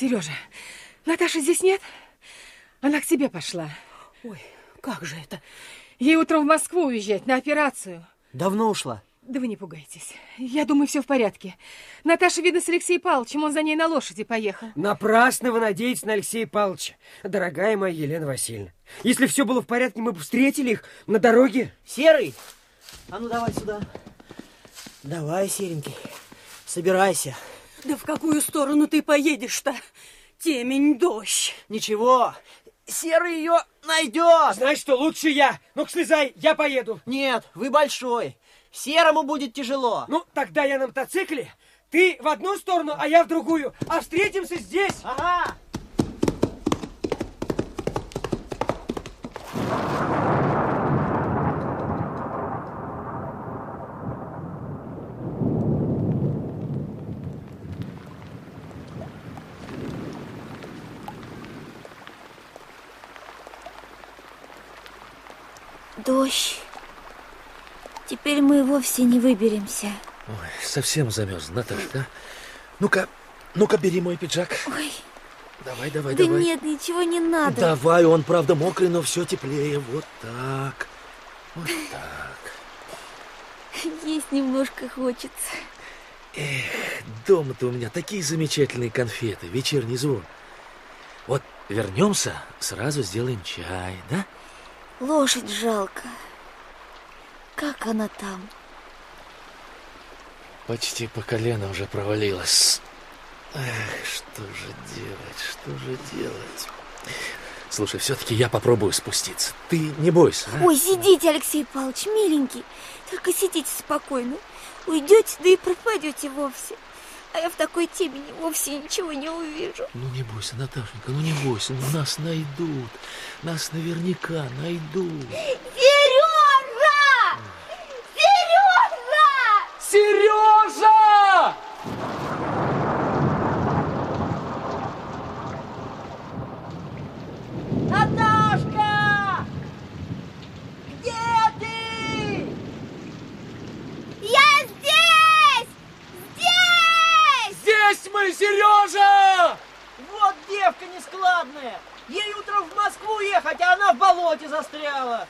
Сережа, Наташи здесь нет? Она к тебе пошла. Ой, как же это? Ей утром в Москву уезжать на операцию. Давно ушла? Да вы не пугайтесь. Я думаю, все в порядке. Наташа, видно, с Алексеем Павловичем, он за ней на лошади поехал. Напрасно вы надеетесь на Алексея Павловича, дорогая моя Елена Васильевна. Если все было в порядке, мы бы встретили их на дороге. Серый, а ну давай сюда. Давай, серенький, собирайся. Да в какую сторону ты поедешь-то? Темень, дождь. Ничего, Серый ее найдет. Знаешь что, лучше я. Ну-ка, слезай, я поеду. Нет, вы большой. Серому будет тяжело. Ну, тогда я на мотоцикле. Ты в одну сторону, а я в другую. А встретимся здесь. Ага. Дождь. Теперь мы вовсе не выберемся. Ой, совсем замерз, Наташа, да? Ну-ка, ну-ка, бери мой пиджак. Ой. Давай, давай, да давай. нет, ничего не надо. Давай, он правда мокрый, но все теплее. Вот так. Вот так. Есть немножко хочется. Эх, дома-то у меня такие замечательные конфеты, вечерний звон. Вот вернемся, сразу сделаем чай, да? Лошадь жалко. Как она там? Почти по колено уже провалилась. Эх, что же делать, что же делать? Слушай, все-таки я попробую спуститься. Ты не бойся. А? Ой, сидите, Алексей Павлович, миленький. Только сидите спокойно. Уйдете, да и пропадете вовсе. А я в такой темени вовсе ничего не увижу. Ну не бойся, Наташенька, ну не бойся, ну нас найдут. Нас наверняка найдут. Сережа! Сережа! Сережа! Наташка! Где ты? Я здесь! Здесь! Сережа! Вот девка нескладная. Ей утром в Москву ехать, а она в болоте застряла.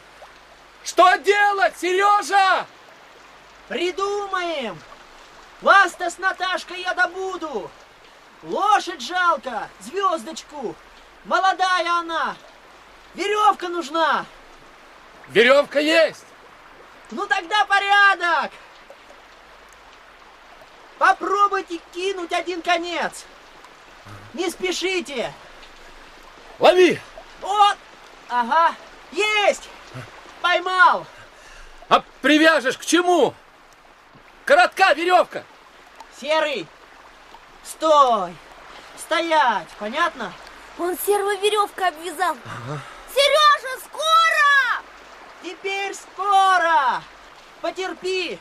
Что делать, Сережа? Придумаем. Вас-то с Наташкой я добуду. Лошадь жалко, звездочку. Молодая она. Веревка нужна. Веревка есть. Ну тогда порядок. Попробуйте кинуть один конец. Не спешите. Лови. Вот. Ага. Есть. Поймал. А привяжешь к чему? Коротка веревка. Серый. Стой. Стоять. Понятно? Он серого веревкой обвязал. Сережа, скоро! Теперь скоро. Потерпи.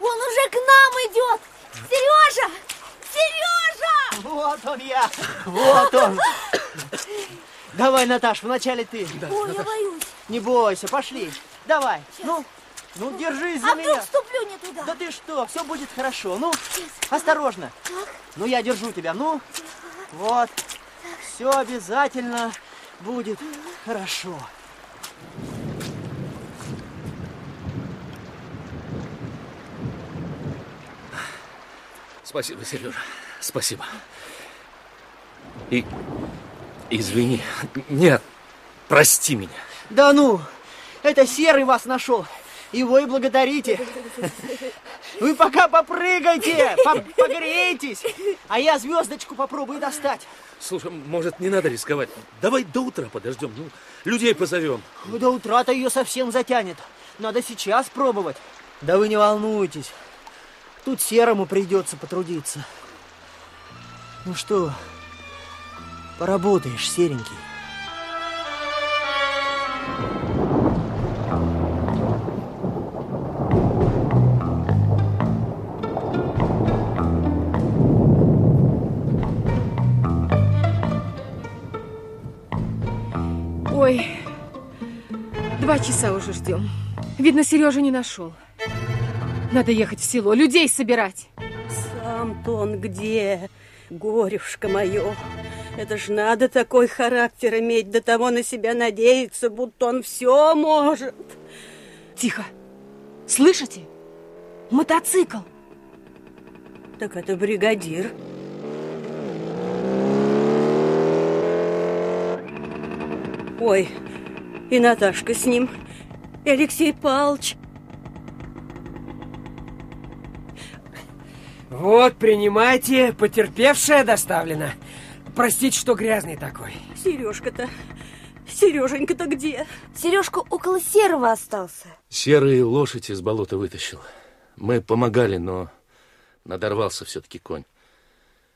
Он уже к нам идет! Сережа! Сережа! Вот он я. Вот он. Давай, Наташ, вначале ты. Ой, я боюсь. Не бойся, пошли. Давай. Ну, ну держись за А меня. вдруг вступлю не туда? Да ты что, все будет хорошо. Ну, осторожно. Ну, я держу тебя. Ну, вот. Все обязательно будет хорошо. Спасибо, Сережа. Спасибо. И извини. Нет, прости меня. Да ну, это Серый вас нашел. Его и благодарите. Вы пока попрыгайте, по- погрейтесь, а я звездочку попробую достать. Слушай, может, не надо рисковать? Давай до утра подождем. Ну, людей позовем. До утра-то ее совсем затянет. Надо сейчас пробовать. Да вы не волнуйтесь. Тут Серому придется потрудиться. Ну что, поработаешь, Серенький. Ой, два часа уже ждем. Видно, Сережа не нашел. Надо ехать в село, людей собирать. Сам-то он где? Горюшка мое. Это ж надо такой характер иметь, до того на себя надеяться, будто он все может. Тихо. Слышите? Мотоцикл. Так это бригадир. Ой, и Наташка с ним, и Алексей Павлович. Вот, принимайте, потерпевшая доставлена. Простите, что грязный такой. Сережка-то, Сереженька-то где? Сережка около серого остался. Серый лошадь из болота вытащил. Мы помогали, но надорвался все-таки конь.